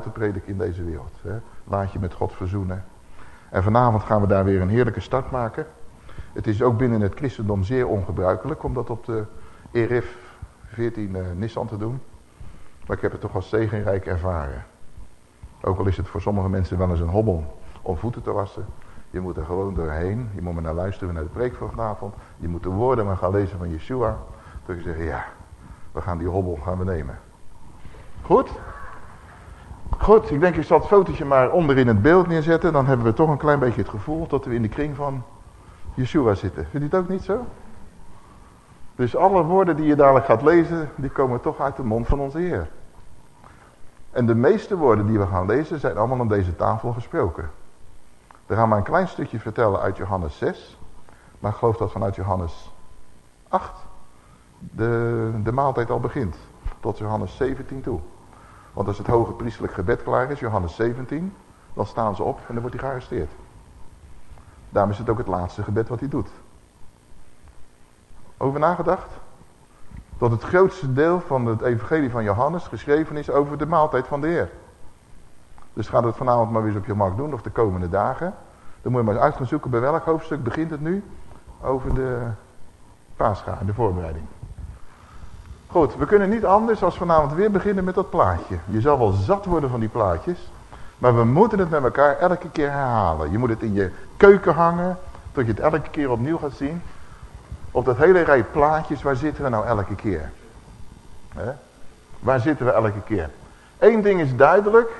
te prediken in deze wereld. Hè? Laat je met God verzoenen. En vanavond gaan we daar weer een heerlijke start maken. Het is ook binnen het christendom zeer ongebruikelijk om dat op de ERIF 14 uh, Nissan te doen. Maar ik heb het toch als zegenrijk ervaren. Ook al is het voor sommige mensen wel eens een hobbel om voeten te wassen. Je moet er gewoon doorheen. Je moet maar naar luisteren naar de preek van vanavond. Je moet de woorden maar gaan lezen van Yeshua. Dat je zegt, ja, we gaan die hobbel gaan we nemen. Goed? Goed, ik denk ik zal het fotootje maar onderin het beeld neerzetten. Dan hebben we toch een klein beetje het gevoel dat we in de kring van Yeshua zitten. Vindt u het ook niet zo? Dus alle woorden die je dadelijk gaat lezen, die komen toch uit de mond van onze Heer. En de meeste woorden die we gaan lezen zijn allemaal aan deze tafel gesproken. We gaan maar een klein stukje vertellen uit Johannes 6. Maar ik geloof dat vanuit Johannes 8 de, de maaltijd al begint. Tot Johannes 17 toe. Want als het hoge priestelijk gebed klaar is, Johannes 17, dan staan ze op en dan wordt hij gearresteerd. Daarom is het ook het laatste gebed wat hij doet. Over nagedacht? Dat het grootste deel van het evangelie van Johannes geschreven is over de maaltijd van de Heer. Dus ga het vanavond maar weer eens op je markt doen, of de komende dagen. Dan moet je maar eens uit gaan zoeken bij welk hoofdstuk begint het nu. Over de paascha, de voorbereiding. Goed, we kunnen niet anders als vanavond weer beginnen met dat plaatje. Je zal wel zat worden van die plaatjes. Maar we moeten het met elkaar elke keer herhalen. Je moet het in je keuken hangen. Tot je het elke keer opnieuw gaat zien. Op dat hele rij plaatjes, waar zitten we nou elke keer? Waar zitten we elke keer? Eén ding is duidelijk.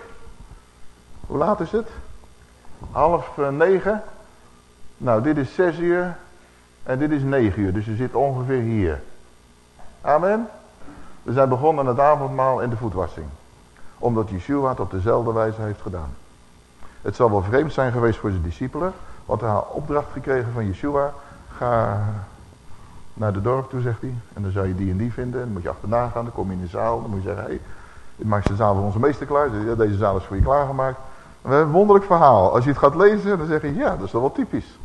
Hoe laat is het? Half eh, negen. Nou, dit is zes uur. En dit is negen uur. Dus je zit ongeveer hier. Amen. We zijn begonnen het avondmaal en de voetwassing. Omdat Yeshua het op dezelfde wijze heeft gedaan. Het zal wel vreemd zijn geweest voor zijn discipelen. Want hij had opdracht gekregen van Yeshua. Ga naar de dorp toe, zegt hij. En dan zou je die en die vinden. Dan moet je achterna gaan. Dan kom je in de zaal. Dan moet je zeggen, hé, hey, maak de zaal voor onze meester klaar. Deze zaal is voor je klaargemaakt. Een wonderlijk verhaal. Als je het gaat lezen, dan zeg je, ja, dat is wel typisch.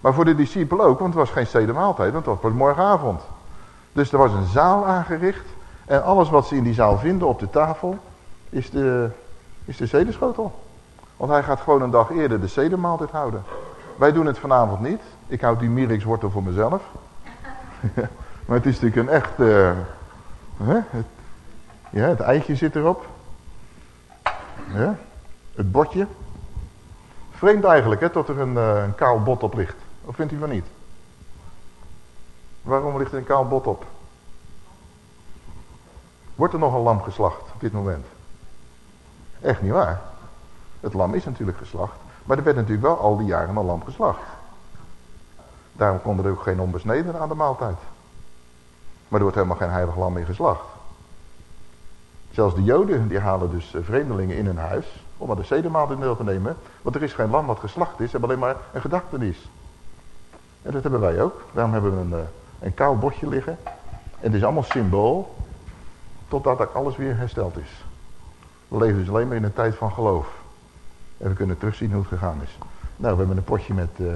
Maar voor de discipelen ook, want het was geen stedemaaltijd, want het was morgenavond. Dus er was een zaal aangericht. En alles wat ze in die zaal vinden op de tafel, is de, is de zedenschotel. Want hij gaat gewoon een dag eerder de zedemaaltijd houden. Wij doen het vanavond niet. Ik houd die Mirix-wortel voor mezelf. maar het is natuurlijk een echt... Uh, hè? Het, ja, het eitje zit erop. Ja, het bordje. Vreemd eigenlijk, hè, dat er een, uh, een kaal bot op ligt. Of vindt u van niet? Waarom ligt er een kaal bot op? Wordt er nog een lam geslacht op dit moment? Echt niet waar. Het lam is natuurlijk geslacht. Maar er werd natuurlijk wel al die jaren een lam geslacht. Daarom kon er ook geen onbesneden aan de maaltijd. Maar er wordt helemaal geen heilig lam meer geslacht. Zelfs de joden die halen dus eh, vreemdelingen in hun huis om aan de zedemaaltijd deel te nemen. Want er is geen lam wat geslacht is, ze hebben alleen maar een gedachtenis. En dat hebben wij ook. Daarom hebben we een, eh, een kaal bordje liggen. En het is allemaal symbool. Totdat alles weer hersteld is. We leven dus alleen maar in een tijd van geloof. En we kunnen terugzien hoe het gegaan is. Nou, we hebben een potje met... Uh,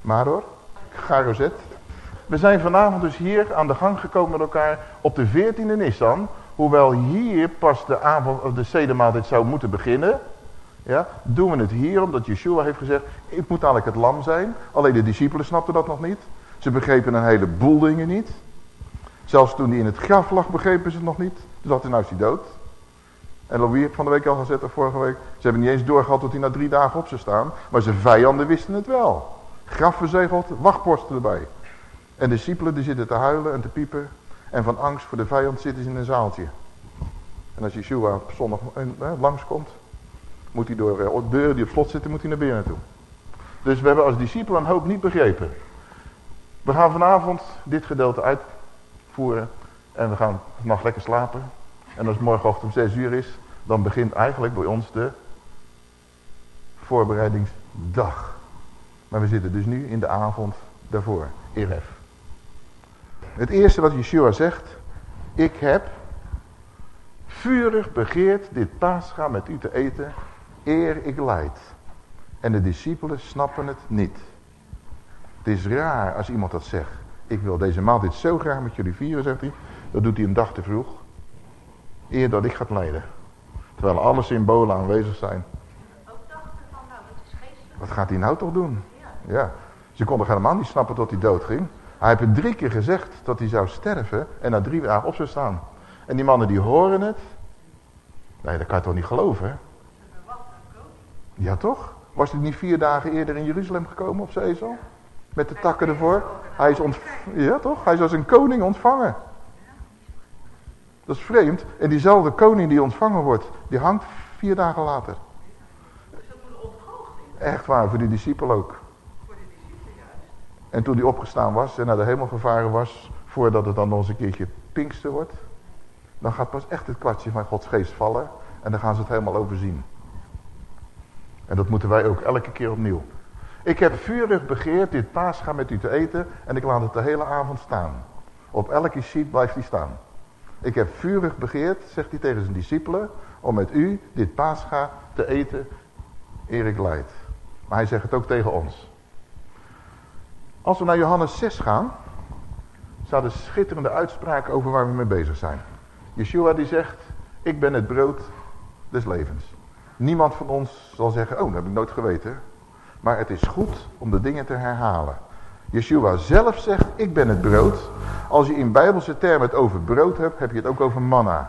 Maror. Garozet. We zijn vanavond dus hier aan de gang gekomen met elkaar op de 14e Nissan. Hoewel hier pas de avond of de zedemaaltijd zou moeten beginnen. Ja, doen we het hier omdat Yeshua heeft gezegd, ik moet eigenlijk het lam zijn. Alleen de discipelen snapten dat nog niet. Ze begrepen een heleboel dingen niet. Zelfs toen hij in het graf lag begrepen ze het nog niet. Dat is nou is hij dood. En Louis heb van de week al gezet, of vorige week. Ze hebben niet eens doorgehad dat hij na drie dagen op zou staan. Maar zijn vijanden wisten het wel. Graf verzegeld, wachtposten erbij. En de discipelen die zitten te huilen en te piepen. En van angst voor de vijand zitten ze in een zaaltje. En als Yeshua op zondag eh, langskomt, moet hij door eh, deuren die op slot zitten, moet hij naar binnen toe. Dus we hebben als discipelen een hoop niet begrepen. We gaan vanavond dit gedeelte uitvoeren. En we gaan nog lekker slapen. En als het morgenochtend om 6 uur is, dan begint eigenlijk bij ons de voorbereidingsdag. Maar we zitten dus nu in de avond daarvoor, Eref. Het eerste wat Yeshua zegt, ik heb vurig begeerd dit paascha met u te eten, eer ik leid. En de discipelen snappen het niet. Het is raar als iemand dat zegt. Ik wil deze maaltijd zo graag met jullie vieren, zegt hij. Dat doet hij een dag te vroeg. Eer dat ik ga leiden. Terwijl alle symbolen aanwezig zijn. Ook dachten van, nou, is. Wat gaat hij nou toch doen? Ja. Ja. Ze konden helemaal niet snappen tot hij dood ging. Hij heeft het drie keer gezegd dat hij zou sterven en na drie dagen op zou staan. En die mannen die horen het. Nee, dat kan je toch niet geloven, hè? Ja, toch? Was hij niet vier dagen eerder in Jeruzalem gekomen op zijn ezel? Met de takken ervoor. Hij is, ja, toch? Hij is als een koning ontvangen. Dat is vreemd. En diezelfde koning die ontvangen wordt, die hangt vier dagen later. Echt waar, voor die discipel ook. En toen hij opgestaan was en naar de hemel gevaren was, voordat het dan nog eens een keertje Pinkster wordt, dan gaat pas echt het kwartje van Gods geest vallen en dan gaan ze het helemaal overzien. En dat moeten wij ook elke keer opnieuw. Ik heb vurig begeerd dit paascha met u te eten en ik laat het de hele avond staan. Op elke sheet blijft hij staan. Ik heb vurig begeerd, zegt hij tegen zijn discipelen, om met u dit paascha te eten eer ik. Maar hij zegt het ook tegen ons. Als we naar Johannes 6 gaan, staat een schitterende uitspraak over waar we mee bezig zijn. Yeshua die zegt, ik ben het brood des levens. Niemand van ons zal zeggen, oh dat heb ik nooit geweten. Maar het is goed om de dingen te herhalen. Yeshua zelf zegt, ik ben het brood. Als je in bijbelse termen het over brood hebt, heb je het ook over manna.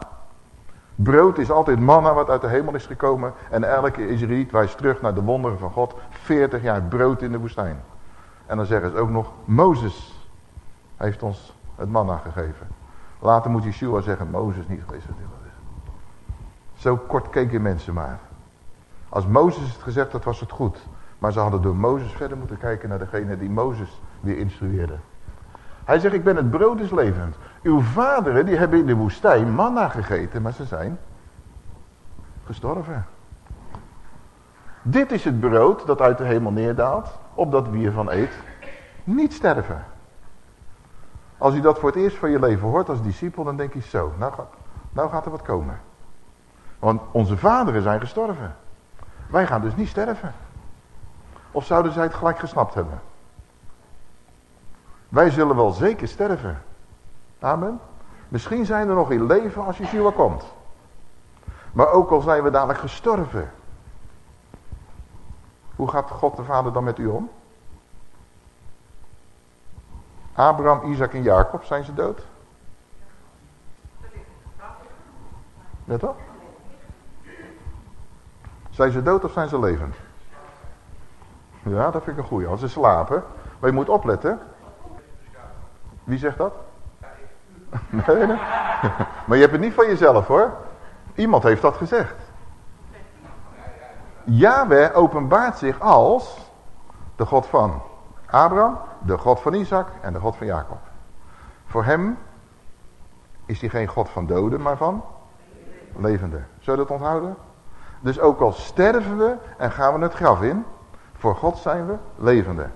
Brood is altijd manna wat uit de hemel is gekomen. En elke Israëliet wijst terug naar de wonderen van God. 40 jaar brood in de woestijn. En dan zeggen ze ook nog, Mozes heeft ons het manna gegeven. Later moet Yeshua zeggen, Mozes niet geweest. Zo kort keken mensen maar. Als Mozes het gezegd had, was het goed. Maar ze hadden door Mozes verder moeten kijken naar degene die Mozes weer instrueerde. Hij zegt, ik ben het brood des levend. Uw vaderen, die hebben in de woestijn manna gegeten, maar ze zijn gestorven. Dit is het brood dat uit de hemel neerdaalt, opdat wie ervan eet, niet sterven. Als u dat voor het eerst van je leven hoort als discipel, dan denk je zo, nou nou gaat er wat komen. Want onze vaderen zijn gestorven. Wij gaan dus niet sterven. Of zouden zij het gelijk gesnapt hebben? Wij zullen wel zeker sterven. Amen. Misschien zijn we nog in leven als Yeshua komt. Maar ook al zijn we dadelijk gestorven. Hoe gaat God de Vader dan met u om? Abraham, Isaac en Jacob, zijn ze dood? Net toch? Zijn ze dood of zijn ze levend? Ja, dat vind ik een goeie. Als ze slapen. Maar je moet opletten. Wie zegt dat? Nee, nee. Maar je hebt het niet van jezelf hoor. Iemand heeft dat gezegd. Yahweh openbaart zich als de God van Abraham, de God van Isaac en de God van Jacob. Voor hem is hij geen God van doden, maar van levenden. Zullen we dat onthouden? Dus ook al sterven we en gaan we het graf in, voor God zijn we levende.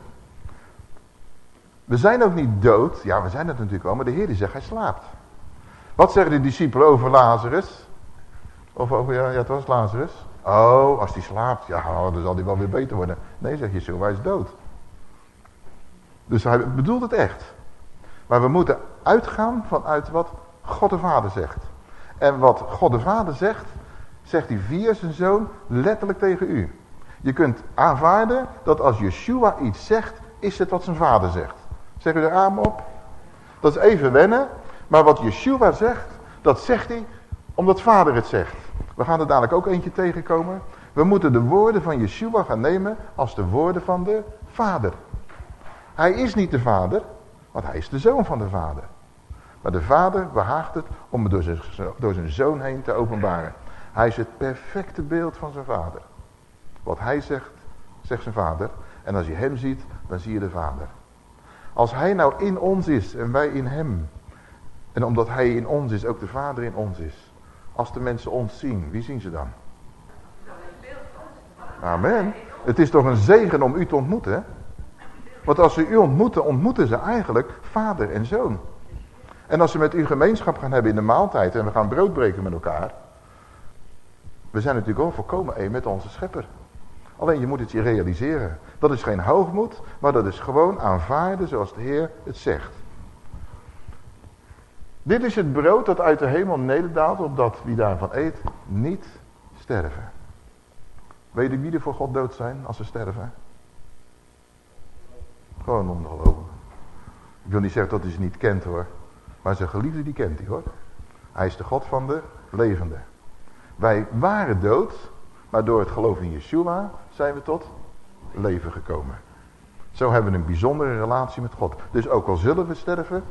We zijn ook niet dood. Ja, we zijn dat natuurlijk wel, maar de Heer die zegt hij slaapt. Wat zeggen de discipelen over Lazarus? Of over, ja, ja het was Lazarus. Oh, als die slaapt, ja, dan zal hij wel weer beter worden. Nee, zeg je zo, hij is dood. Dus hij bedoelt het echt. Maar we moeten uitgaan vanuit wat God de Vader zegt. En wat God de Vader zegt, zegt hij via zijn zoon letterlijk tegen u. Je kunt aanvaarden dat als Yeshua iets zegt, is het wat zijn vader zegt. Zeg u er aan op? Dat is even wennen, maar wat Yeshua zegt, dat zegt hij omdat vader het zegt. We gaan er dadelijk ook eentje tegenkomen. We moeten de woorden van Yeshua gaan nemen als de woorden van de vader. Hij is niet de vader, want hij is de zoon van de vader. Maar de vader behaagt het om het door zijn, door zijn zoon heen te openbaren. Hij is het perfecte beeld van zijn vader. Wat hij zegt, zegt zijn vader. En als je hem ziet, dan zie je de vader. Als hij nou in ons is en wij in hem. En omdat hij in ons is, ook de vader in ons is. Als de mensen ons zien, wie zien ze dan? Amen. Het is toch een zegen om u te ontmoeten. Want als ze u ontmoeten, ontmoeten ze eigenlijk vader en zoon. En als ze met u gemeenschap gaan hebben in de maaltijd en we gaan brood breken met elkaar. We zijn natuurlijk al volkomen één met onze schepper. Alleen je moet het je realiseren. Dat is geen hoogmoed, maar dat is gewoon aanvaarden zoals de Heer het zegt. Dit is het brood dat uit de hemel nederdaalt, opdat wie daarvan eet, niet sterven. Weet je wie er voor God dood zijn als ze sterven? Gewoon ongelovigen. Ik wil niet zeggen dat hij ze niet kent hoor. Maar zijn geliefde die kent hij hoor. Hij is de God van de levende. Wij waren dood, maar door het geloof in Yeshua zijn we tot leven gekomen. Zo hebben we een bijzondere relatie met God. Dus ook al zullen we sterven,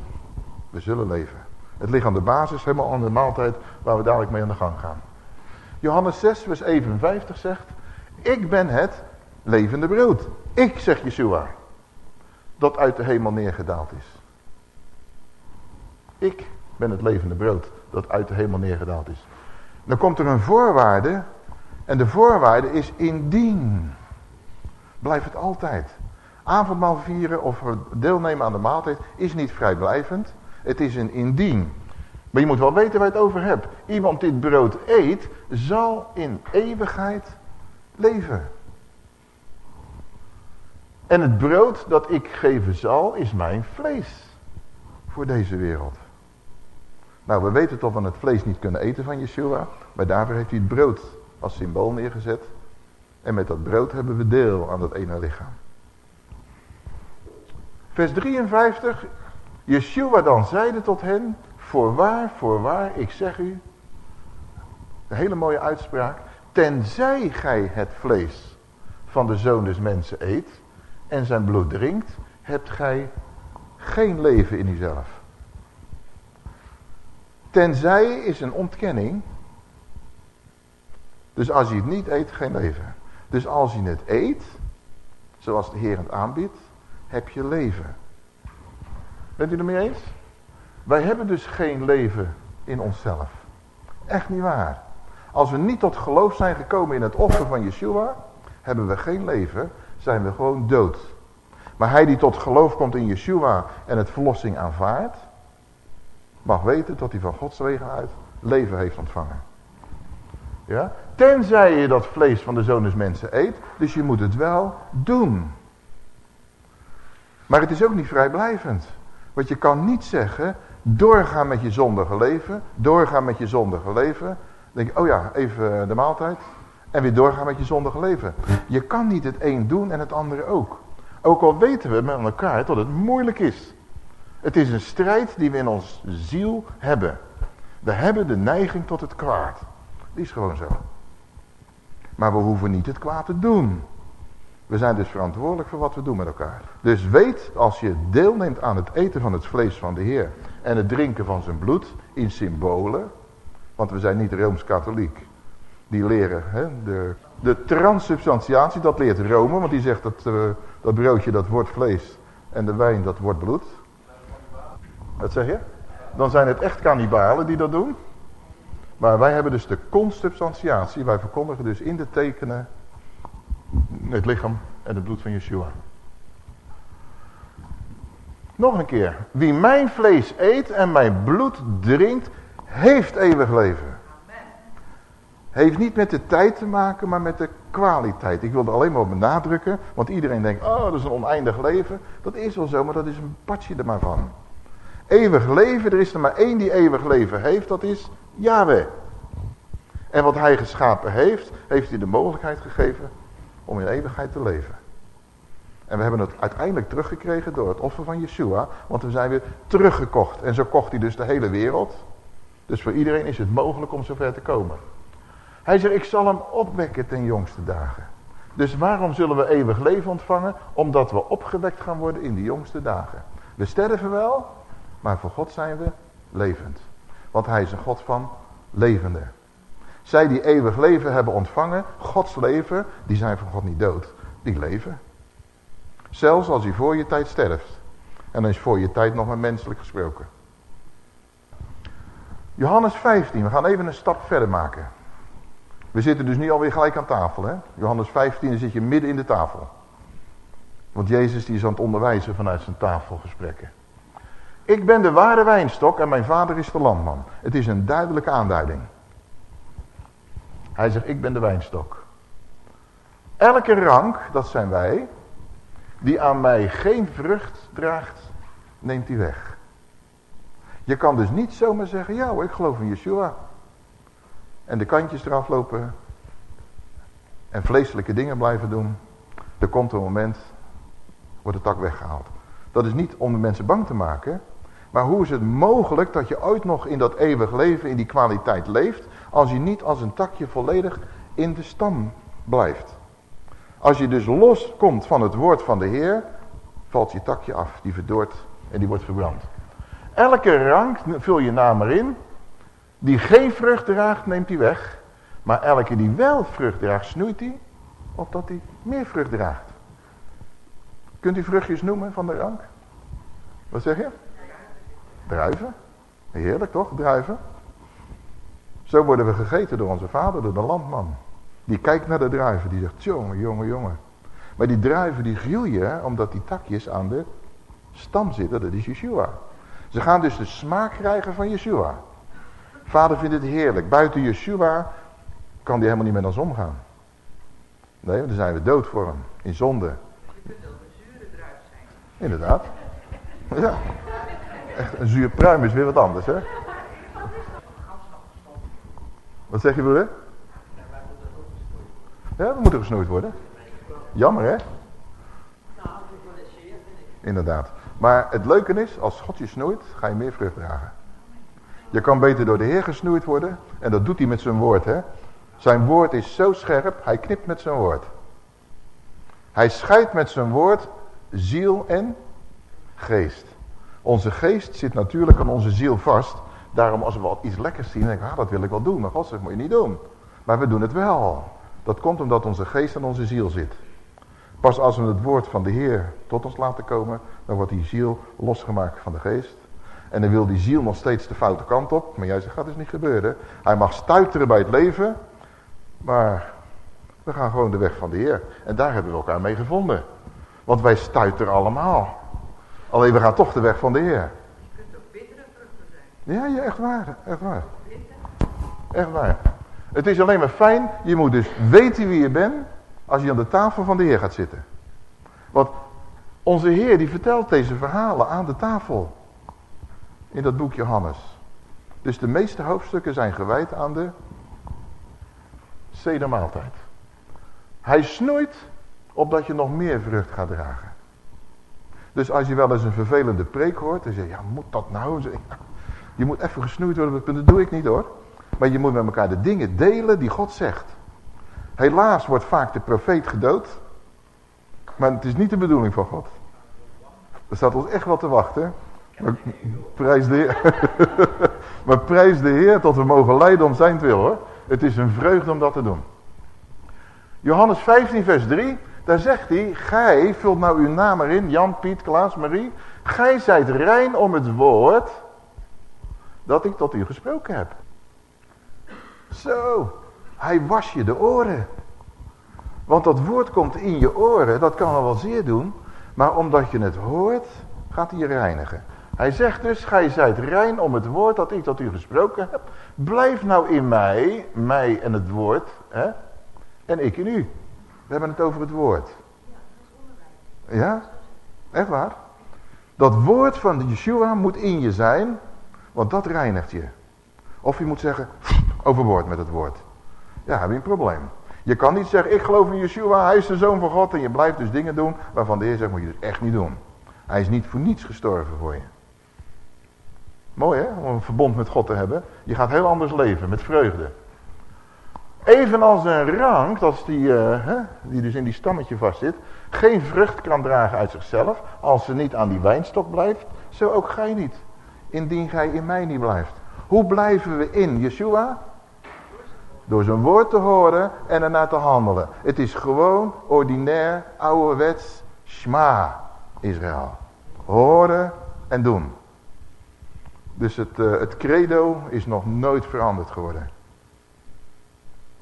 we zullen leven. Het ligt aan de basis, helemaal aan de maaltijd waar we dadelijk mee aan de gang gaan. Johannes 6 vers 51 zegt, ik ben het levende brood. Ik, zegt Yeshua, dat uit de hemel neergedaald is. Ik ben het levende brood dat uit de hemel neergedaald is. Dan komt er een voorwaarde. En de voorwaarde is indien. Blijft het altijd. Avondmaal vieren of deelnemen aan de maaltijd is niet vrijblijvend. Het is een indien. Maar je moet wel weten waar je het over hebt. Iemand die het brood eet, zal in eeuwigheid leven. En het brood dat ik geven zal, is mijn vlees. Voor deze wereld. Nou, we weten toch dat we het vlees niet kunnen eten van Yeshua. Maar daarvoor heeft hij het brood als symbool neergezet. En met dat brood hebben we deel aan dat ene lichaam. Vers 53. Yeshua dan zeide tot hen. Voorwaar, voorwaar, ik zeg u. Een hele mooie uitspraak. Tenzij gij het vlees van de zoon des mensen eet. En zijn bloed drinkt. Hebt gij geen leven in uzelf. Tenzij is een ontkenning. Dus als je het niet eet, geen leven. Dus als je het eet, zoals de Heer het aanbiedt, heb je leven. Bent u er mee eens? Wij hebben dus geen leven in onszelf. Echt niet waar. Als we niet tot geloof zijn gekomen in het offer van Yeshua, hebben we geen leven, zijn we gewoon dood. Maar hij die tot geloof komt in Yeshua en het verlossing aanvaardt, mag weten dat hij van Gods wegen uit leven heeft ontvangen. Ja? Tenzij je dat vlees van de zoon mensen eet, dus je moet het wel doen. Maar het is ook niet vrijblijvend. Want je kan niet zeggen, doorgaan met je zondige leven, doorgaan met je zondige leven. Dan denk je, oh ja, even de maaltijd. En weer doorgaan met je zondige leven. Je kan niet het een doen en het andere ook. Ook al weten we met elkaar dat het moeilijk is. Het is een strijd die we in ons ziel hebben. We hebben de neiging tot het kwaad. Die is gewoon zo. Maar we hoeven niet het kwaad te doen. We zijn dus verantwoordelijk voor wat we doen met elkaar. Dus weet, als je deelneemt aan het eten van het vlees van de Heer... en het drinken van zijn bloed in symbolen... want we zijn niet Rooms-Katholiek. Die leren hè, de, de transsubstantiatie, dat leert Rome... want die zegt dat, uh, dat broodje dat wordt vlees en de wijn dat wordt bloed... Wat zeg je? Dan zijn het echt kannibalen die dat doen. Maar wij hebben dus de consubstantiatie. Wij verkondigen dus in de tekenen het lichaam en het bloed van Yeshua. Nog een keer. Wie mijn vlees eet en mijn bloed drinkt, heeft eeuwig leven. Heeft niet met de tijd te maken, maar met de kwaliteit. Ik wil er alleen maar op benadrukken, want iedereen denkt, oh dat is een oneindig leven. Dat is wel zo, maar dat is een patje er maar van. Eeuwig leven, er is er maar één die eeuwig leven heeft, dat is Yahweh. En wat hij geschapen heeft, heeft hij de mogelijkheid gegeven om in eeuwigheid te leven. En we hebben het uiteindelijk teruggekregen door het offer van Yeshua, want we zijn weer teruggekocht. En zo kocht hij dus de hele wereld. Dus voor iedereen is het mogelijk om zover te komen. Hij zegt, ik zal hem opwekken ten jongste dagen. Dus waarom zullen we eeuwig leven ontvangen? Omdat we opgewekt gaan worden in de jongste dagen. We sterven wel, maar voor God zijn we levend. Want hij is een God van levende. Zij die eeuwig leven hebben ontvangen, Gods leven, die zijn voor God niet dood. Die leven. Zelfs als hij voor je tijd sterft. En dan is voor je tijd nog maar menselijk gesproken. Johannes 15, we gaan even een stap verder maken. We zitten dus nu alweer gelijk aan tafel. Hè? Johannes 15, dan zit je midden in de tafel. Want Jezus die is aan het onderwijzen vanuit zijn tafelgesprekken. Ik ben de ware wijnstok en mijn vader is de landman. Het is een duidelijke aanduiding. Hij zegt, ik ben de wijnstok. Elke rank, dat zijn wij, die aan mij geen vrucht draagt, neemt hij weg. Je kan dus niet zomaar zeggen, ja ik geloof in Yeshua. En de kantjes eraf lopen. En vleeselijke dingen blijven doen. Er komt een moment, wordt de tak weggehaald. Dat is niet om de mensen bang te maken. Maar hoe is het mogelijk dat je ooit nog in dat eeuwig leven, in die kwaliteit leeft. Als je niet als een takje volledig in de stam blijft. Als je dus loskomt van het woord van de Heer, valt je takje af. Die verdoort en die wordt verbrand. Elke rank, vul je naam erin, die geen vrucht draagt, neemt hij weg. Maar elke die wel vrucht draagt, snoeit hij, opdat hij meer vrucht draagt. Kunt u vruchtjes noemen van de rank? Wat zeg je? Druiven. Heerlijk toch, druiven? Zo worden we gegeten door onze vader, door de landman. Die kijkt naar de druiven, die zegt, jongen, jongen, jongen. Maar die druiven die groeien, omdat die takjes aan de stam zitten, dat is Yeshua. Ze gaan dus de smaak krijgen van Yeshua. Vader vindt het heerlijk. Buiten Yeshua kan die helemaal niet met ons omgaan. Nee, want dan zijn we dood voor hem. In zonde. Je kunt ook een zure druif zijn. Inderdaad. Ja. Een zuur pruim is weer wat anders, hè? Wat zeg je, broeder? Ja, we moeten gesnoeid worden. Jammer, hè? Inderdaad. Maar het leuke is, als God je snoeit, ga je meer vrucht dragen. Je kan beter door de Heer gesnoeid worden. En dat doet hij met zijn woord, hè? Zijn woord is zo scherp, hij knipt met zijn woord. Hij scheidt met zijn woord ziel en geest. Onze geest zit natuurlijk aan onze ziel vast. Daarom als we wat iets lekkers zien, denk ik, ah, dat wil ik wel doen. Maar God zegt, moet je niet doen. Maar we doen het wel. Dat komt omdat onze geest aan onze ziel zit. Pas als we het woord van de Heer tot ons laten komen, dan wordt die ziel losgemaakt van de geest. En dan wil die ziel nog steeds de foute kant op. Maar jij zegt, gaat dus niet gebeuren. Hij mag stuiteren bij het leven. Maar we gaan gewoon de weg van de Heer. En daar hebben we elkaar mee gevonden. Want wij stuiteren allemaal. Alleen we gaan toch de weg van de Heer. Je kunt ook bittere vruchten zijn. Ja, ja, echt waar. Echt waar. Echt waar. Het is alleen maar fijn, je moet dus weten wie je bent als je aan de tafel van de Heer gaat zitten. Want onze Heer die vertelt deze verhalen aan de tafel. In dat boek Johannes. Dus de meeste hoofdstukken zijn gewijd aan de sedermaaltijd. Hij snoeit opdat je nog meer vrucht gaat dragen. Dus als je wel eens een vervelende preek hoort, dan zeg je, ja moet dat nou? Je moet even gesnoeid worden, dat doe ik niet hoor. Maar je moet met elkaar de dingen delen die God zegt. Helaas wordt vaak de profeet gedood. Maar het is niet de bedoeling van God. Er staat ons echt wel te wachten. Maar prijs de Heer. maar prijs de Heer tot we mogen lijden om zijn wil hoor. Het is een vreugde om dat te doen. Johannes 15 vers 3. Daar zegt hij. Gij, vult nou uw naam erin. Jan, Piet, Klaas, Marie. Gij zijt rein om het woord. Dat ik tot u gesproken heb. Zo. Hij was je de oren. Want dat woord komt in je oren. Dat kan al wel zeer doen. Maar omdat je het hoort, gaat hij je reinigen. Hij zegt dus, gij zijt rein om het woord dat ik tot u gesproken heb. Blijf nou in mij, mij en het woord, hè? en ik in u. We hebben het over het woord. Ja, echt waar. Dat woord van Yeshua moet in je zijn, want dat reinigt je. Of je moet zeggen, overboord met het woord. Ja, heb je een probleem. Je kan niet zeggen, ik geloof in Yeshua, hij is de zoon van God. En je blijft dus dingen doen waarvan de Heer zegt, moet je dus echt niet doen. Hij is niet voor niets gestorven voor je. Mooi hè, om een verbond met God te hebben. Je gaat heel anders leven, met vreugde. Evenals een rank, als die, uh, die dus in die stammetje vastzit, geen vrucht kan dragen uit zichzelf, als ze niet aan die wijnstok blijft, zo ook gij niet, indien gij in mij niet blijft. Hoe blijven we in Yeshua? Door zijn woord te horen en ernaar te handelen. Het is gewoon ordinair, ouderwets, shma, Israël. Horen en doen. Dus het, uh, het credo is nog nooit veranderd geworden.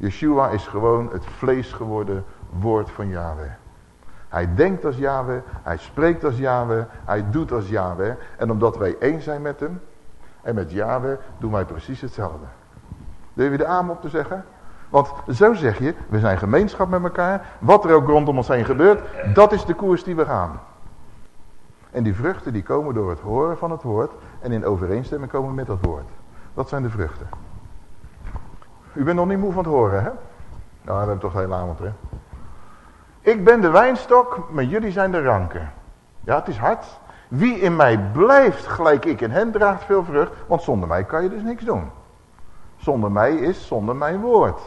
Yeshua is gewoon het vlees geworden woord van Yahweh. Hij denkt als Yahweh, hij spreekt als Yahweh, hij doet als Yahweh. En omdat wij één zijn met hem en met Yahweh, doen wij precies hetzelfde. Durf je de amen op te zeggen? Want zo zeg je, we zijn gemeenschap met elkaar. Wat er ook rondom ons heen gebeurt, dat is de koers die we gaan. En die vruchten die komen door het horen van het woord en in overeenstemming komen met dat woord. Dat zijn de vruchten. U bent nog niet moe van het horen, hè? Nou, we hebben toch de hele avond, hè? Ik ben de wijnstok, maar jullie zijn de ranken. Ja, het is hard. Wie in mij blijft gelijk ik in hen draagt veel vrucht, want zonder mij kan je dus niks doen. Zonder mij is zonder mijn woord.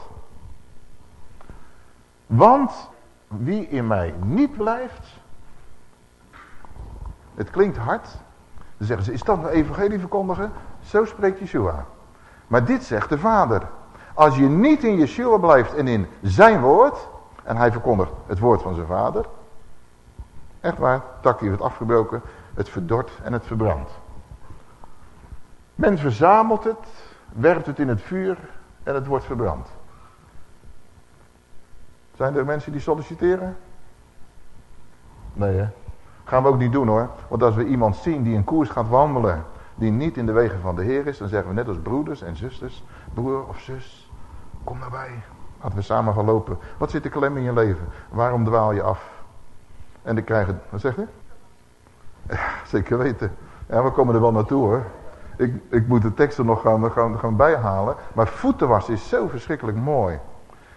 Want wie in mij niet blijft, het klinkt hard. Dan zeggen ze, is dat een evangelie verkondigen? Zo spreekt Yeshua. Maar dit zegt de Vader. Als je niet in Yeshua blijft en in zijn woord, en hij verkondigt het woord van zijn Vader. Echt waar, tak die wordt afgebroken, het verdort en het verbrandt. Men verzamelt het, werpt het in het vuur en het wordt verbrand. Zijn er mensen die solliciteren? Nee hè? Gaan we ook niet doen hoor. Want als we iemand zien die een koers gaat wandelen, die niet in de wegen van de Heer is, dan zeggen we net als broeders en zusters, broer of zus, kom nabij. Laten we samen gaan lopen. Wat zit er klem in je leven? Waarom dwaal je af? En dan krijgen, wat zegt u? Ja, zeker weten. Ja, we komen er wel naartoe hoor. Ik, ik moet de teksten nog gaan, gaan, gaan bijhalen. Maar voeten wassen is zo verschrikkelijk mooi.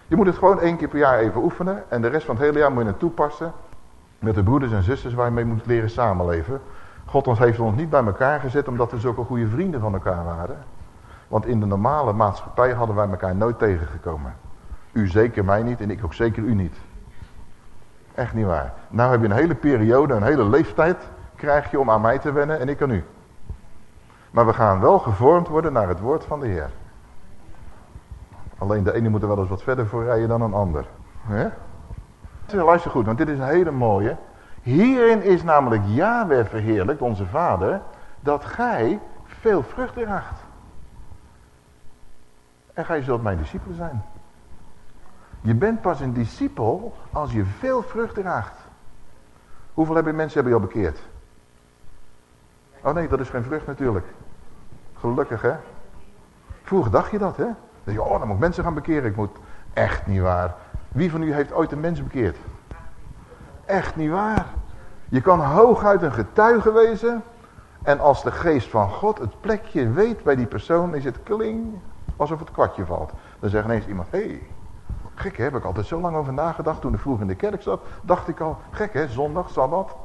Je moet het gewoon één keer per jaar even oefenen. En de rest van het hele jaar moet je het toepassen. Met de broeders en zusters waar je mee moet leren samenleven. God ons heeft ons niet bij elkaar gezet omdat we zulke goede vrienden van elkaar waren. Want in de normale maatschappij hadden wij elkaar nooit tegengekomen. U zeker mij niet en ik ook zeker u niet. Echt niet waar. Nou heb je een hele periode, een hele leeftijd krijg je om aan mij te wennen en ik aan u. Maar we gaan wel gevormd worden naar het woord van de Heer. Alleen de ene moet er wel eens wat verder voor rijden dan een ander. He? Luister goed, want dit is een hele mooie. Hierin is namelijk Yahweh verheerlijkt, onze vader, dat gij veel vrucht draagt. En gij zult mijn discipelen zijn. Je bent pas een discipel als je veel vrucht draagt. Hoeveel hebben mensen hebben je al bekeerd? Oh nee, dat is geen vrucht natuurlijk. Gelukkig hè. Vroeger dacht je dat hè. Dan je, oh dan moet ik mensen gaan bekeren. Ik moet, echt niet waar. Wie van u heeft ooit een mens bekeerd? Echt niet waar. Je kan hooguit een getuige wezen. En als de geest van God het plekje weet bij die persoon, is het kling alsof het kwartje valt. Dan zegt ineens iemand, hé, hey, gek hè, heb ik altijd zo lang over nagedacht. Toen ik vroeg in de kerk zat, dacht ik al, gek hè, zondag, sabbat.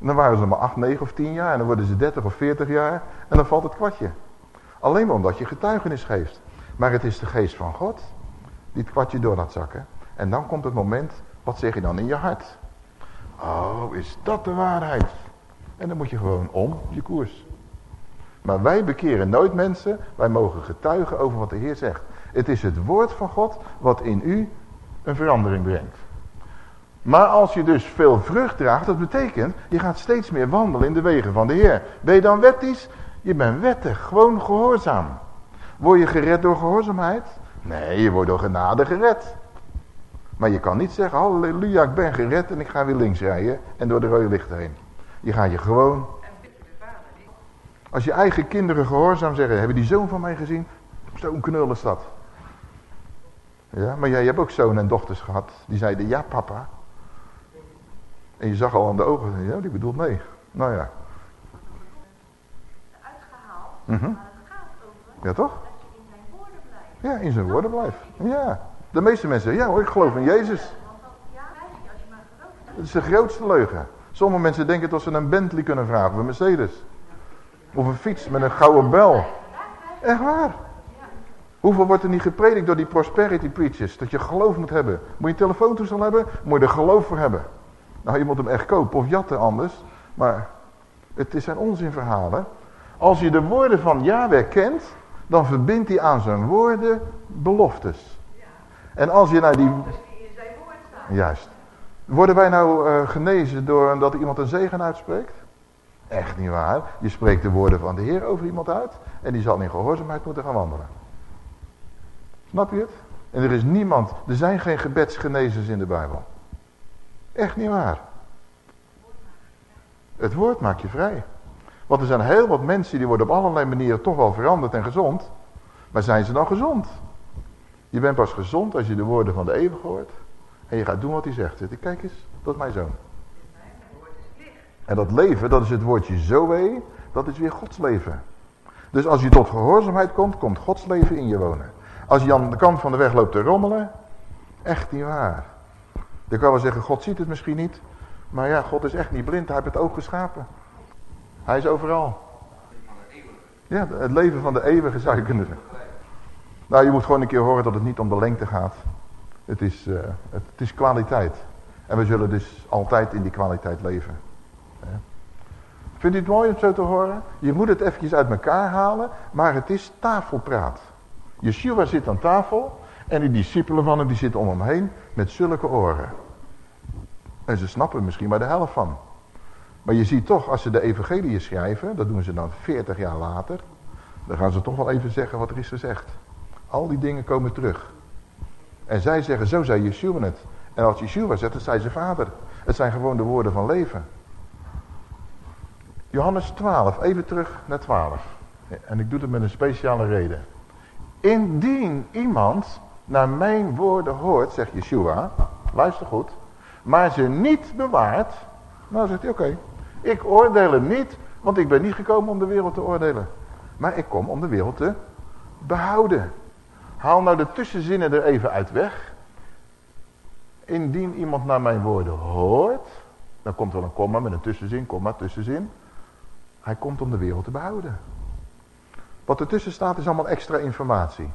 En dan waren ze maar 8, 9 of 10 jaar en dan worden ze 30 of 40 jaar en dan valt het kwartje. Alleen maar omdat je getuigenis geeft. Maar het is de geest van God die het kwartje door laat zakken. En dan komt het moment, wat zeg je dan in je hart? Oh, is dat de waarheid? En dan moet je gewoon om je koers. Maar wij bekeren nooit mensen, wij mogen getuigen over wat de Heer zegt. Het is het woord van God wat in u een verandering brengt. Maar als je dus veel vrucht draagt, dat betekent, je gaat steeds meer wandelen in de wegen van de Heer. Ben je dan wettisch? Je bent wettig, gewoon gehoorzaam. Word je gered door gehoorzaamheid? Nee, je wordt door genade gered. Maar je kan niet zeggen, halleluja, ik ben gered en ik ga weer links rijden en door de rode lichten heen. Je gaat je gewoon... Als je eigen kinderen gehoorzaam zeggen, hebben die zoon van mij gezien? Zo'n knul is dat. Ja, maar jij hebt ook zonen en dochters gehad. Die zeiden, ja papa. En je zag al aan de ogen, ja, die bedoelt nee. Nou ja. Uitgehaald, maar het gaat over Ja toch? dat je in zijn woorden blijft. Ja, in zijn woorden blijft. Ja. De meeste mensen zeggen, ja hoor, ik geloof in Jezus. Dat is de grootste leugen. Sommige mensen denken dat ze een Bentley kunnen vragen, of een Mercedes. Of een fiets met een gouden bel. Echt waar. Hoeveel wordt er niet gepredikt door die prosperity preachers? Dat je geloof moet hebben. Moet je telefoontoestel hebben? Moet je er geloof voor hebben. Nou, je moet hem echt kopen of jatten anders. Maar het zijn onzinverhalen. Als je de woorden van Yahweh kent, dan verbindt hij aan zijn woorden beloftes. En als je naar die... Juist. Worden wij nou eh, genezen door dat iemand een zegen uitspreekt? Echt niet waar. Je spreekt de woorden van de Heer over iemand uit. En die zal in gehoorzaamheid moeten gaan wandelen. Snap je het? En er is niemand, er zijn geen gebedsgenezers in de Bijbel. Echt niet waar. Het woord maakt je vrij. Want er zijn heel wat mensen die worden op allerlei manieren toch wel veranderd en gezond. Maar zijn ze dan gezond? Je bent pas gezond als je de woorden van de eeuwige hoort. En je gaat doen wat hij zegt. Kijk eens, dat is mijn zoon. Mijn woord is licht. En dat leven, dat is het woordje zoe, dat is weer Gods leven. Dus als je tot gehoorzaamheid komt, komt Gods leven in je wonen. Als je aan de kant van de weg loopt te rommelen, echt niet waar. Dan kan wel zeggen, God ziet het misschien niet. Maar ja, God is echt niet blind, hij heeft het ook geschapen. Hij is overal. Ja, het leven van de eeuwige zou je kunnen zeggen. Nou, je moet gewoon een keer horen dat het niet om de lengte gaat. Het is, het, het, is kwaliteit. En we zullen dus altijd in die kwaliteit leven. Vindt u het mooi om zo te horen? Je moet het eventjes uit elkaar halen, maar het is tafelpraat. Yeshua zit aan tafel en die discipelen van hem die zitten om hem heen met zulke oren. En ze snappen misschien maar de helft van. Maar je ziet toch, als ze de evangelie schrijven, dat doen ze dan 40 jaar later, dan gaan ze toch wel even zeggen wat er is gezegd. Al die dingen komen terug. En zij zeggen, zo zei Yeshua het. En als Yeshua zegt, dan zei zijn vader. Het zijn gewoon de woorden van leven. Johannes 12, even terug naar 12. En ik doe het met een speciale reden. Indien iemand naar mijn woorden hoort, zegt Yeshua, luister goed, maar ze niet bewaart, nou zegt hij, oké, ik oordeel hem niet, want ik ben niet gekomen om de wereld te oordelen. Maar ik kom om de wereld te behouden. Haal nou de tussenzinnen er even uit weg. Indien iemand naar mijn woorden hoort, dan komt er een komma met een tussenzin, komma, tussenzin. Hij komt om de wereld te behouden. Wat ertussen staat is allemaal extra informatie.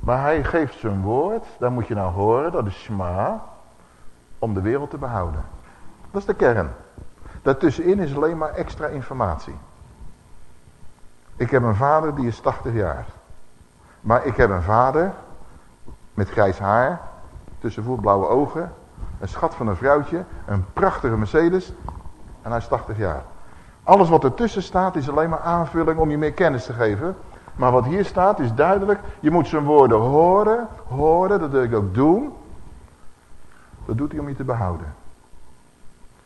Maar hij geeft zijn woord, daar moet je nou horen, dat is Shema, om de wereld te behouden. Dat is de kern. Daartussenin is alleen maar extra informatie. Ik heb een vader die is 80 jaar. Maar ik heb een vader met grijs haar, tussenvoer blauwe ogen, een schat van een vrouwtje, een prachtige Mercedes en hij is 80 jaar. Alles wat ertussen staat is alleen maar aanvulling om je meer kennis te geven. Maar wat hier staat is duidelijk. Je moet zijn woorden horen. Horen, dat wil ik ook doen. Dat doet hij om je te behouden.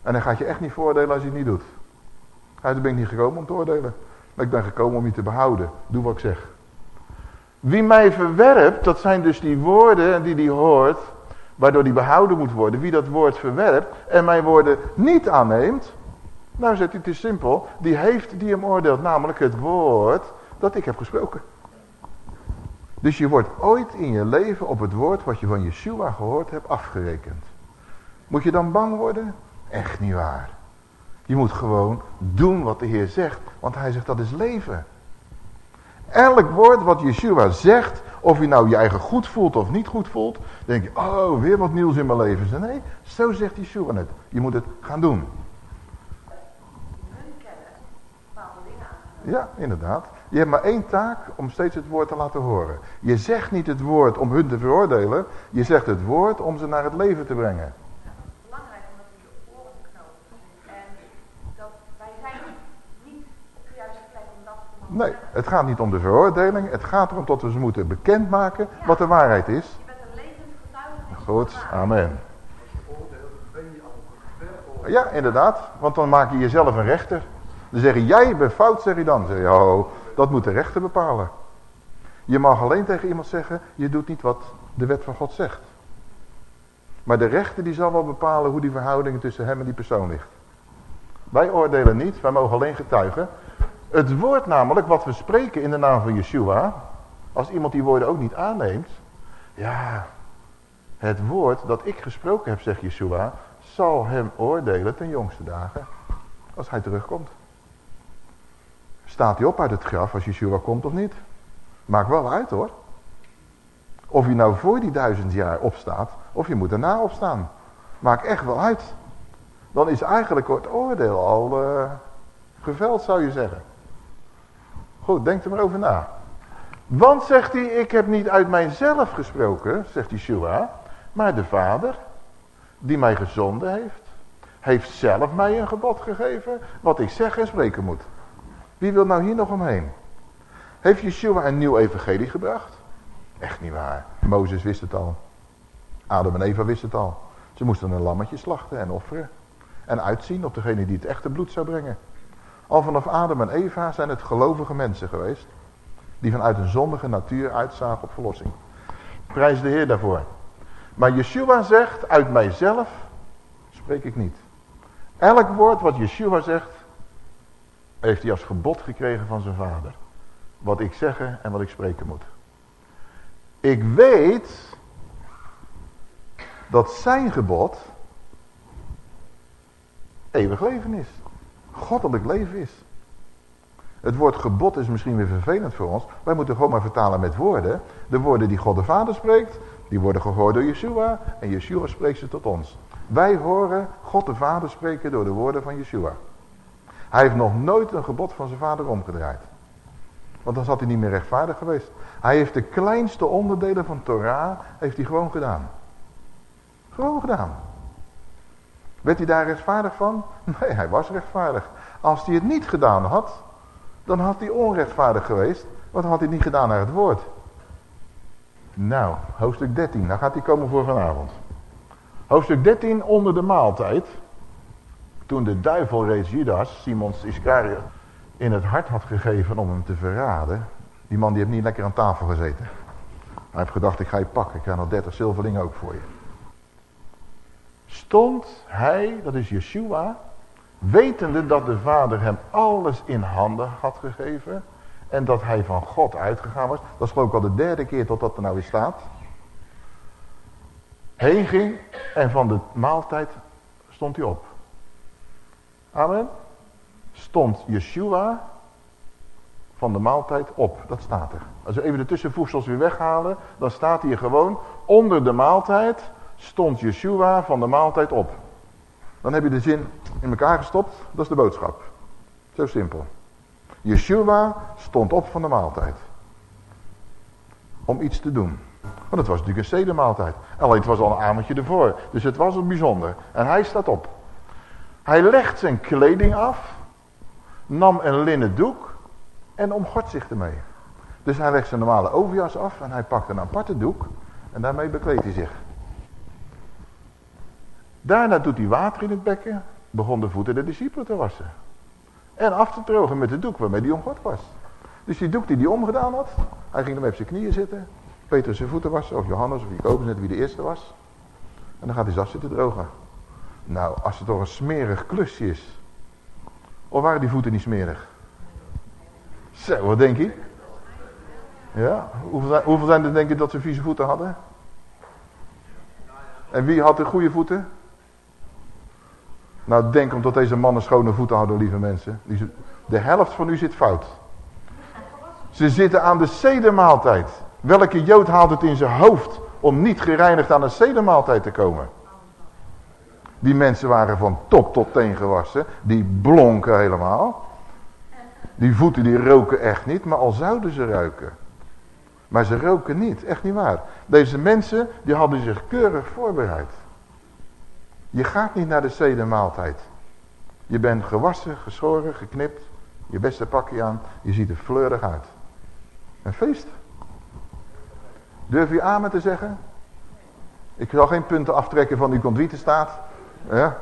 En hij gaat je echt niet voordelen als je het niet doet. Hij ben ik niet gekomen om te oordelen. Maar ik ben gekomen om je te behouden. Doe wat ik zeg. Wie mij verwerpt, dat zijn dus die woorden die hij hoort. Waardoor die behouden moet worden. Wie dat woord verwerpt en mijn woorden niet aanneemt. Nou zegt hij, het is simpel. Die heeft die hem oordeelt, namelijk het woord dat ik heb gesproken. Dus je wordt ooit in je leven op het woord wat je van Yeshua gehoord hebt afgerekend. Moet je dan bang worden? Echt niet waar. Je moet gewoon doen wat de Heer zegt, want hij zegt dat is leven. Elk woord wat Yeshua zegt, of je nou je eigen goed voelt of niet goed voelt, denk je, oh, weer wat nieuws in mijn leven. Nee, zo zegt Yeshua het. Je moet het gaan doen. Ja, inderdaad. Je hebt maar één taak om steeds het woord te laten horen. Je zegt niet het woord om hun te veroordelen. Je zegt het woord om ze naar het leven te brengen. Belangrijk omdat we je oren knopen. En dat wij zijn niet op de juiste plek om dat te Nee, het gaat niet om de veroordeling. Het gaat erom dat we ze moeten bekendmaken wat de waarheid is. Je bent een levend getuige. Goed, amen. Ja, inderdaad. Want dan maak je jezelf een rechter. Dan zeg je, jij bent fout, zeg je dan. Dan zeg je, oh, dat moet de rechter bepalen. Je mag alleen tegen iemand zeggen, je doet niet wat de wet van God zegt. Maar de rechter die zal wel bepalen hoe die verhouding tussen hem en die persoon ligt. Wij oordelen niet, wij mogen alleen getuigen. Het woord namelijk wat we spreken in de naam van Yeshua, als iemand die woorden ook niet aanneemt, ja, het woord dat ik gesproken heb, zegt Yeshua, zal hem oordelen ten jongste dagen, als hij terugkomt. Staat hij op uit het graf als Yeshua komt of niet? Maakt wel uit hoor. Of je nou voor die duizend jaar opstaat, of je moet daarna opstaan. Maakt echt wel uit. Dan is eigenlijk het oordeel al uh, geveld zou je zeggen. Goed, denk er maar over na. Want zegt hij, ik heb niet uit mijzelf gesproken, zegt Yeshua, maar de Vader die mij gezonden heeft, heeft zelf mij een gebod gegeven wat ik zeggen en spreken moet. Wie wil nou hier nog omheen? Heeft Yeshua een nieuw evangelie gebracht? Echt niet waar. Mozes wist het al. Adam en Eva wisten het al. Ze moesten een lammetje slachten en offeren. En uitzien op degene die het echte bloed zou brengen. Al vanaf Adam en Eva zijn het gelovige mensen geweest. Die vanuit een zondige natuur uitzagen op verlossing. Prijs de Heer daarvoor. Maar Yeshua zegt, uit mijzelf spreek ik niet. Elk woord wat Yeshua zegt, heeft hij als gebod gekregen van zijn vader. Wat ik zeggen en wat ik spreken moet. Ik weet dat zijn gebod eeuwig leven is. Goddelijk leven is. Het woord gebod is misschien weer vervelend voor ons. Wij moeten gewoon maar vertalen met woorden. De woorden die God de Vader spreekt, die worden gehoord door Yeshua. En Yeshua spreekt ze tot ons. Wij horen God de Vader spreken door de woorden van Yeshua. Hij heeft nog nooit een gebod van zijn vader omgedraaid. Want dan zat hij niet meer rechtvaardig geweest. Hij heeft de kleinste onderdelen van Torah heeft hij gewoon gedaan. Gewoon gedaan. Werd hij daar rechtvaardig van? Nee, hij was rechtvaardig. Als hij het niet gedaan had, dan had hij onrechtvaardig geweest. Want dan had hij niet gedaan naar het woord. Nou, hoofdstuk 13, daar gaat hij komen voor vanavond. Hoofdstuk 13, onder de maaltijd. Toen de duivel reeds Judas, Simons Iscariot, in het hart had gegeven om hem te verraden. Die man die heeft niet lekker aan tafel gezeten. Hij heeft gedacht, ik ga je pakken, ik ga nog 30 zilverlingen ook voor je. Stond hij, dat is Yeshua, wetende dat de vader hem alles in handen had gegeven. En dat hij van God uitgegaan was. Dat is geloof ik al de derde keer tot dat er nou weer staat. Heen ging en van de maaltijd stond hij op. Amen. Stond Yeshua van de maaltijd op. Dat staat er. Als we even de tussenvoegsels weer weghalen, dan staat hier gewoon onder de maaltijd stond Yeshua van de maaltijd op. Dan heb je de zin in elkaar gestopt. Dat is de boodschap. Zo simpel. Yeshua stond op van de maaltijd. Om iets te doen. Want het was natuurlijk een zedemaaltijd. Alleen het was al een avondje ervoor. Dus het was een bijzonder. En hij staat op. Hij legt zijn kleding af. Nam een linnen doek. En omgort zich ermee. Dus hij legt zijn normale overjas af. En hij pakt een aparte doek. En daarmee bekleedt hij zich. Daarna doet hij water in het bekken. Begon de voeten de discipelen te wassen. En af te drogen met de doek waarmee hij omgord was. Dus die doek die hij omgedaan had. Hij ging ermee op zijn knieën zitten. Petrus zijn voeten wassen. Of Johannes of Jacobus net wie de eerste was. En dan gaat hij zelf zitten drogen. Nou, als het toch een smerig klusje is. Of waren die voeten niet smerig? Zo, wat denk je? Ja, hoeveel zijn, er denk je dat ze vieze voeten hadden? En wie had de goede voeten? Nou, denk omdat deze mannen schone voeten hadden, lieve mensen. De helft van u zit fout. Ze zitten aan de zedermaaltijd. Welke jood haalt het in zijn hoofd om niet gereinigd aan een zedermaaltijd te komen? Die mensen waren van top tot teen gewassen. Die blonken helemaal. Die voeten die roken echt niet, maar al zouden ze ruiken. Maar ze roken niet, echt niet waar. Deze mensen die hadden zich keurig voorbereid. Je gaat niet naar de zedermaaltijd. Je bent gewassen, geschoren, geknipt. Je beste pakje aan. Je ziet er fleurig uit. Een feest. Durf je amen te zeggen? Ik zal geen punten aftrekken van die staat. Ja,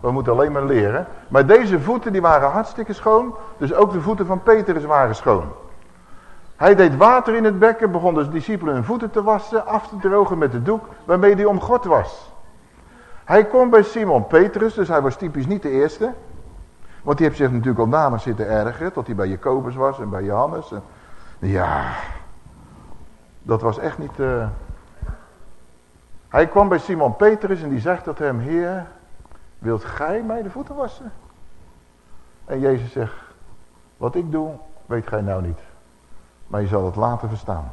we moeten alleen maar leren. Maar deze voeten die waren hartstikke schoon. Dus ook de voeten van Petrus waren schoon. Hij deed water in het bekken, begon de discipelen hun voeten te wassen, af te drogen met de doek waarmee hij om God was. Hij kwam bij Simon Petrus, dus hij was typisch niet de eerste. Want die heeft zich natuurlijk al namens zitten ergeren, tot hij bij Jacobus was en bij Johannes. En, ja, dat was echt niet... Uh... Hij kwam bij Simon Petrus en die zegt tot hem, Heer, wilt gij mij de voeten wassen? En Jezus zegt, wat ik doe, weet gij nou niet. Maar je zal het later verstaan.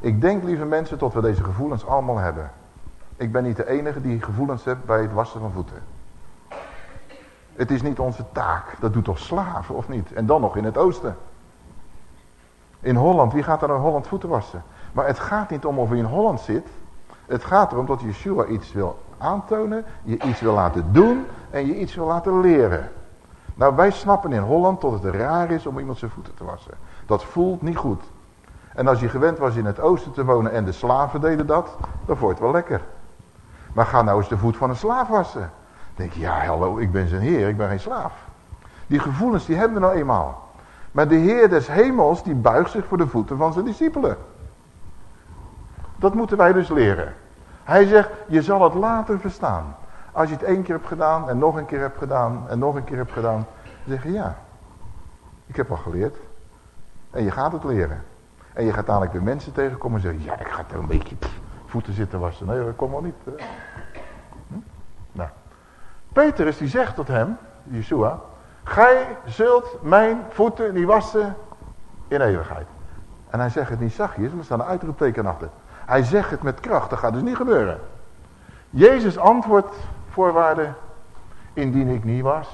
Ik denk, lieve mensen, tot we deze gevoelens allemaal hebben. Ik ben niet de enige die gevoelens heeft bij het wassen van voeten. Het is niet onze taak. Dat doet toch slaven, of niet? En dan nog in het oosten. In Holland, wie gaat er in Holland voeten wassen? Maar het gaat niet om of je in Holland zit. Het gaat erom dat Yeshua iets wil aantonen, je iets wil laten doen en je iets wil laten leren. Nou, wij snappen in Holland dat het raar is om iemand zijn voeten te wassen. Dat voelt niet goed. En als je gewend was in het oosten te wonen en de slaven deden dat, dan wordt het wel lekker. Maar ga nou eens de voet van een slaaf wassen. Denk je, ja hallo, ik ben zijn heer, ik ben geen slaaf. Die gevoelens die hebben we nou eenmaal. Maar de heer des hemels die buigt zich voor de voeten van zijn discipelen. Dat moeten wij dus leren. Hij zegt, je zal het later verstaan. Als je het één keer hebt gedaan en nog een keer hebt gedaan en nog een keer hebt gedaan. Dan zeg je ja, ik heb al geleerd. En je gaat het leren. En je gaat dadelijk weer mensen tegenkomen en zeggen, ja ik ga er een beetje voeten zitten wassen. Nee dat komt wel niet. Hm? Nou. Petrus die zegt tot hem, Yeshua, gij zult mijn voeten niet wassen in eeuwigheid. En hij zegt het niet zachtjes, maar er staat een uitroepteken achter. Hij zegt het met kracht, dat gaat dus niet gebeuren. Jezus antwoordt voorwaarde, indien ik niet was,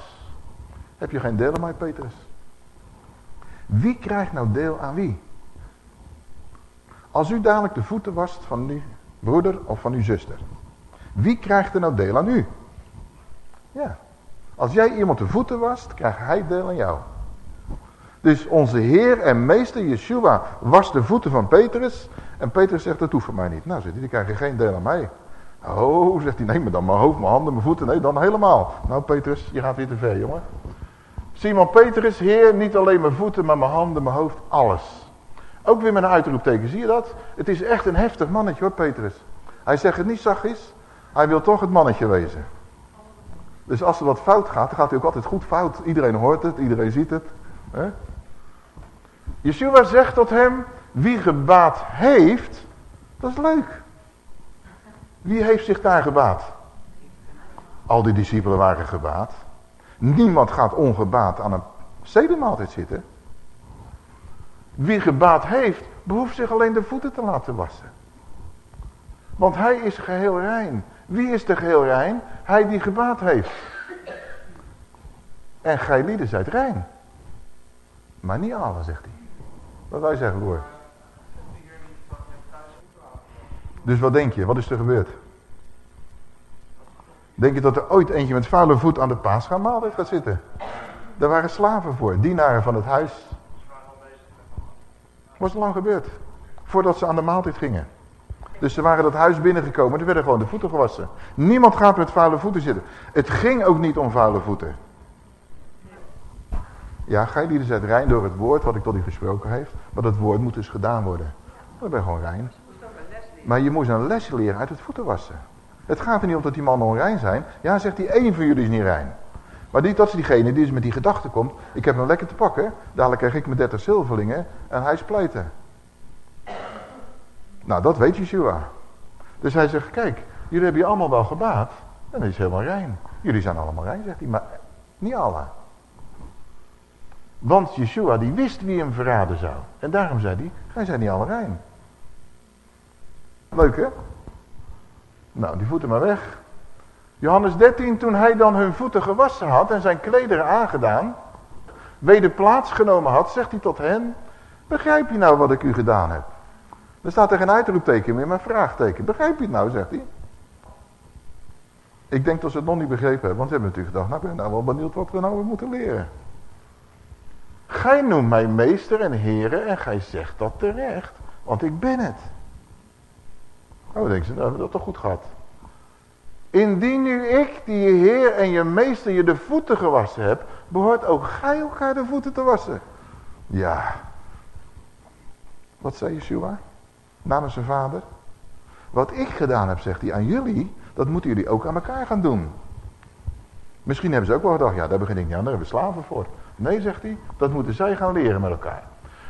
heb je geen deel aan mij, Petrus. Wie krijgt nou deel aan wie? Als u dadelijk de voeten wast van uw broeder of van uw zuster. Wie krijgt er nou deel aan u? Ja. Als jij iemand de voeten wast, krijgt hij deel aan jou. Dus onze Heer en Meester Yeshua was de voeten van Petrus. En Petrus zegt, dat hoeft voor mij niet. Nou, zegt hij, die krijg geen deel aan mij. Oh, zegt hij, nee, maar dan mijn hoofd, mijn handen, mijn voeten. Nee, dan helemaal. Nou, Petrus, je gaat weer te ver, jongen. Simon Petrus, Heer, niet alleen mijn voeten, maar mijn handen, mijn hoofd, alles. Ook weer met een uitroepteken, zie je dat? Het is echt een heftig mannetje hoor, Petrus. Hij zegt het niet zachtjes, hij wil toch het mannetje wezen. Dus als er wat fout gaat, dan gaat hij ook altijd goed fout. Iedereen hoort het, iedereen ziet het. Hè? Yeshua zegt tot hem, wie gebaat heeft, dat is leuk. Wie heeft zich daar gebaat? Al die discipelen waren gebaat. Niemand gaat ongebaat aan een zedenmaaltijd zitten. Wie gebaat heeft, behoeft zich alleen de voeten te laten wassen. Want hij is geheel rein. Wie is de geheel rein? Hij die gebaat heeft. En gij lieden zijt rein. Maar niet alle, zegt hij. Wat wij zeggen, hoor. Dus wat denk je? Wat is er gebeurd? Denk je dat er ooit eentje met vuile voet aan de paasgamaaltijd gaat zitten? Daar waren slaven voor, dienaren van het huis. Was lang gebeurd. Voordat ze aan de maaltijd gingen. Dus ze waren dat huis binnengekomen en er werden gewoon de voeten gewassen. Niemand gaat met vuile voeten zitten. Het ging ook niet om vuile voeten. Ja, gij die zijn rein door het woord wat ik tot u gesproken heeft. Maar dat woord moet dus gedaan worden. Dan ben je gewoon rein. Maar je moest een les leren uit het voeten wassen. Het gaat er niet om dat die mannen onrein zijn. Ja, zegt hij, één van jullie is niet rein. Maar niet dat ze diegene die dus met die gedachte komt. Ik heb hem lekker te pakken. Dadelijk krijg ik mijn 30 zilverlingen. En hij is pleiten. Nou, dat weet Yeshua. Dus hij zegt, kijk, jullie hebben je allemaal wel gebaat. En dat is helemaal rein. Jullie zijn allemaal rein, zegt hij. Maar niet alle. Want Yeshua die wist wie hem verraden zou. En daarom zei hij, wij zijn niet alle rein. Leuk hè? Nou, die voeten maar weg. Johannes 13, toen hij dan hun voeten gewassen had en zijn klederen aangedaan, weder plaats genomen had, zegt hij tot hen, begrijp je nou wat ik u gedaan heb? Er staat er geen uitroepteken meer, maar vraagteken. Begrijp je het nou, zegt hij. Ik denk dat ze het nog niet begrepen hebben, want ze hebben natuurlijk gedacht, nou ik ben nou wel benieuwd wat we nou moeten leren. Gij noemt mij meester en heren en gij zegt dat terecht, want ik ben het. Oh, dan denken ze, nou, dat toch goed gehad. Indien nu ik, die je heer en je meester, je de voeten gewassen heb, behoort ook gij elkaar de voeten te wassen. Ja. Wat zei Yeshua? Namens zijn vader. Wat ik gedaan heb, zegt hij, aan jullie, dat moeten jullie ook aan elkaar gaan doen. Misschien hebben ze ook wel gedacht, ja, daar begin ik niet aan, daar hebben we slaven voor. Nee, zegt hij, dat moeten zij gaan leren met elkaar.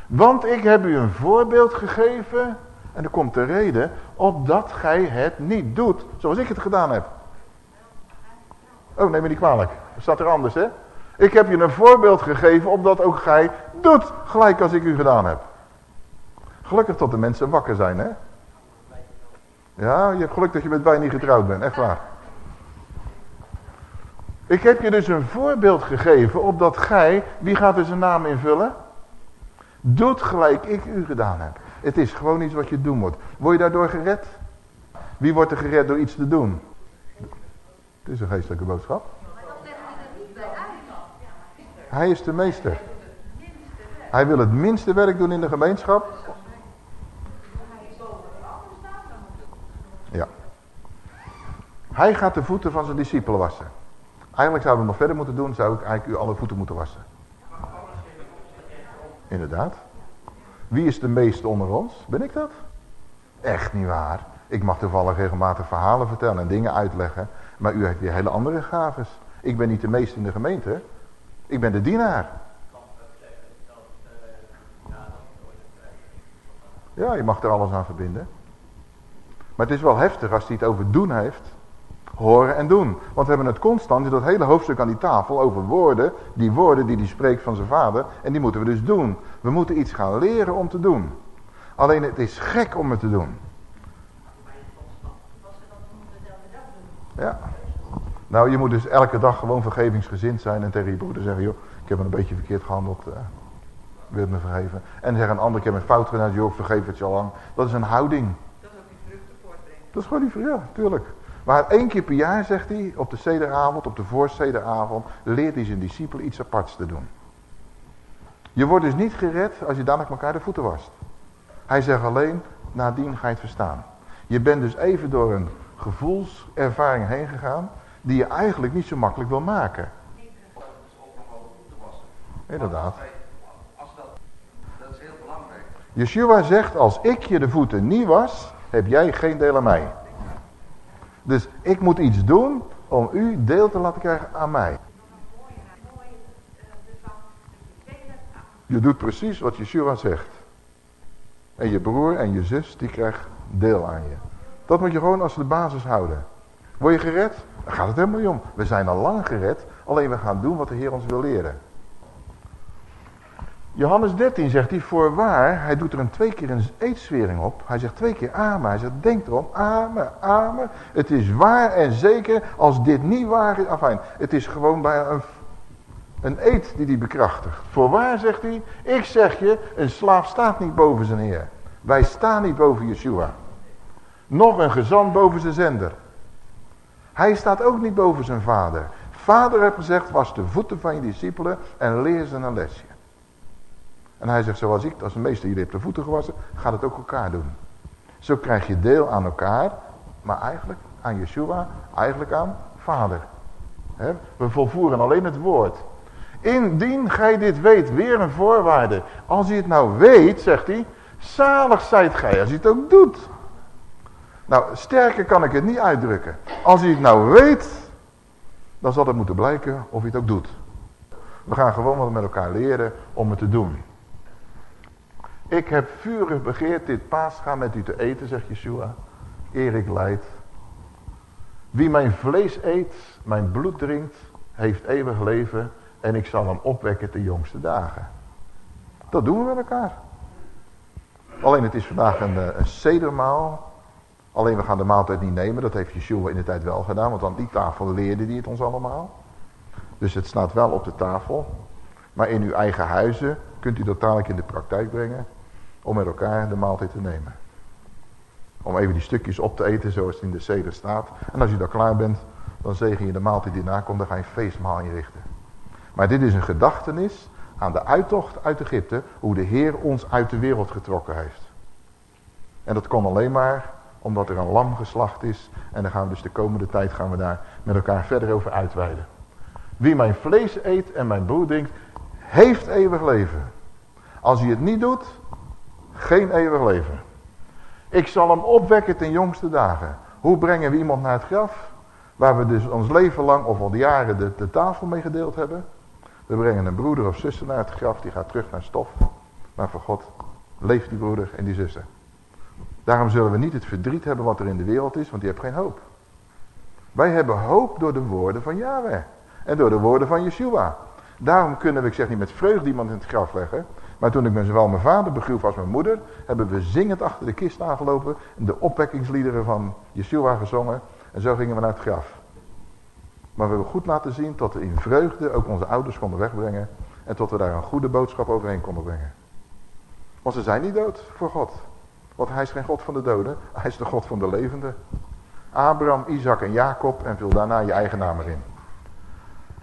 Want ik heb u een voorbeeld gegeven en er komt de reden, opdat gij het niet doet, zoals ik het gedaan heb. Oh, neem me niet kwalijk. Dat staat er anders, hè? Ik heb je een voorbeeld gegeven, opdat ook gij doet, gelijk als ik u gedaan heb. Gelukkig dat de mensen wakker zijn, hè? Ja, je hebt geluk dat je met mij niet getrouwd bent, echt waar. Ik heb je dus een voorbeeld gegeven, opdat gij, wie gaat er zijn naam invullen? Doet gelijk ik u gedaan heb. Het is gewoon iets wat je doen moet. Word je daardoor gered? Wie wordt er gered door iets te doen? Het is een geestelijke boodschap. Hij is de meester. Hij wil het minste werk doen in de gemeenschap. Ja. Hij gaat de voeten van zijn discipelen wassen. Eigenlijk zouden we nog verder moeten doen, zou ik eigenlijk u alle voeten moeten wassen. Inderdaad. Wie is de meeste onder ons? Ben ik dat? Echt niet waar. Ik mag toevallig regelmatig verhalen vertellen en dingen uitleggen. Maar u heeft weer hele andere gaves. Ik ben niet de meeste in de gemeente. Ik ben de dienaar. Ja, je mag er alles aan verbinden. Maar het is wel heftig als hij het over doen heeft. Horen en doen. Want we hebben het constant in dat hele hoofdstuk aan die tafel over woorden. Die woorden die hij spreekt van zijn vader. En die moeten we dus doen. We moeten iets gaan leren om te doen. Alleen het is gek om het te doen. Ja. Nou, je moet dus elke dag gewoon vergevingsgezind zijn en tegen je broeder zeggen, joh, ik heb een beetje verkeerd gehandeld, uh, wil het me vergeven. En zeggen een ander, ik heb een fout gedaan, joh, vergeef het je al lang. Dat is een houding. Dat is ook die vruchten voortbrengen. Dat is gewoon die, ja, tuurlijk. Maar één keer per jaar, zegt hij, op de sederavond, op de voorsederavond, leert hij zijn discipelen iets aparts te doen. Je wordt dus niet gered als je dadelijk elkaar de voeten wast. Hij zegt alleen, nadien ga je het verstaan. Je bent dus even door een gevoelservaring heen gegaan, die je eigenlijk niet zo makkelijk wil maken. Inderdaad. Yeshua zegt, als ik je de voeten niet was, heb jij geen deel aan mij. Dus ik moet iets doen om u deel te laten krijgen aan mij. Je doet precies wat Yeshua zegt. En je broer en je zus, die krijgt deel aan je. Dat moet je gewoon als de basis houden. Word je gered? Dan gaat het helemaal niet om. We zijn al lang gered, alleen we gaan doen wat de Heer ons wil leren. Johannes 13 zegt hij, voorwaar, hij doet er een twee keer een eedswering op. Hij zegt twee keer amen. Hij zegt, denk erom, amen, amen. Het is waar en zeker, als dit niet waar is, afijn. Het is gewoon bij een, een eed die hij bekrachtigt. Voorwaar, zegt hij, ik zeg je, een slaaf staat niet boven zijn heer. Wij staan niet boven Yeshua. Nog een gezant boven zijn zender. Hij staat ook niet boven zijn vader. Vader heeft gezegd, was de voeten van je discipelen en leer ze een lesje. En hij zegt, zoals ik als de meeste jullie hebt de voeten gewassen, gaat het ook elkaar doen. Zo krijg je deel aan elkaar, maar eigenlijk aan Yeshua, eigenlijk aan vader. We volvoeren alleen het woord. Indien gij dit weet, weer een voorwaarde. Als je het nou weet, zegt hij, zalig zijt gij als je het ook doet. Nou, sterker kan ik het niet uitdrukken. Als je het nou weet, dan zal het moeten blijken of je het ook doet. We gaan gewoon wat met elkaar leren om het te doen. Ik heb vurig begeerd dit paasgaan met u te eten, zegt Yeshua. Erik leidt. Wie mijn vlees eet, mijn bloed drinkt, heeft eeuwig leven en ik zal hem opwekken de jongste dagen. Dat doen we met elkaar. Alleen het is vandaag een, eh, een sedermaal. Alleen we gaan de maaltijd niet nemen. Dat heeft Yeshua in de tijd wel gedaan. Want aan die tafel leerde hij het ons allemaal. Dus het staat wel op de tafel. Maar in uw eigen huizen kunt u dat dadelijk in de praktijk brengen. Om met elkaar de maaltijd te nemen. Om even die stukjes op te eten zoals het in de ceder staat. En als u daar klaar bent, dan zegen je de maaltijd die komt. Dan ga je een feestmaal inrichten. Maar dit is een gedachtenis aan de uittocht uit Egypte. Hoe de Heer ons uit de wereld getrokken heeft. En dat kon alleen maar omdat er een lam geslacht is. En dan gaan we dus de komende tijd gaan we daar met elkaar verder over uitweiden. Wie mijn vlees eet en mijn bloed drinkt, heeft eeuwig leven. Als hij het niet doet, geen eeuwig leven. Ik zal hem opwekken ten jongste dagen. Hoe brengen we iemand naar het graf? Waar we dus ons leven lang of al die jaren de, de tafel mee gedeeld hebben. We brengen een broeder of zuster naar het graf. Die gaat terug naar stof. Maar voor God leeft die broeder en die zuster. Daarom zullen we niet het verdriet hebben wat er in de wereld is. Want die heeft geen hoop. Wij hebben hoop door de woorden van Yahweh. En door de woorden van Yeshua. Daarom kunnen we, ik zeg niet met vreugde iemand in het graf leggen. Maar toen ik zowel mijn vader begroef als mijn moeder, hebben we zingend achter de kist aangelopen. En de opwekkingsliederen van Yeshua gezongen. En zo gingen we naar het graf. Maar we hebben goed laten zien tot we in vreugde ook onze ouders konden wegbrengen. En tot we daar een goede boodschap overheen konden brengen. Want ze zijn niet dood voor God. Want hij is geen God van de doden. Hij is de God van de levenden. Abraham, Isaac en Jacob. En vul daarna je eigen naam erin.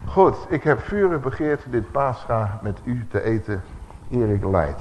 Goed, ik heb vurig begeerd dit paascha met u te eten, Erik Light.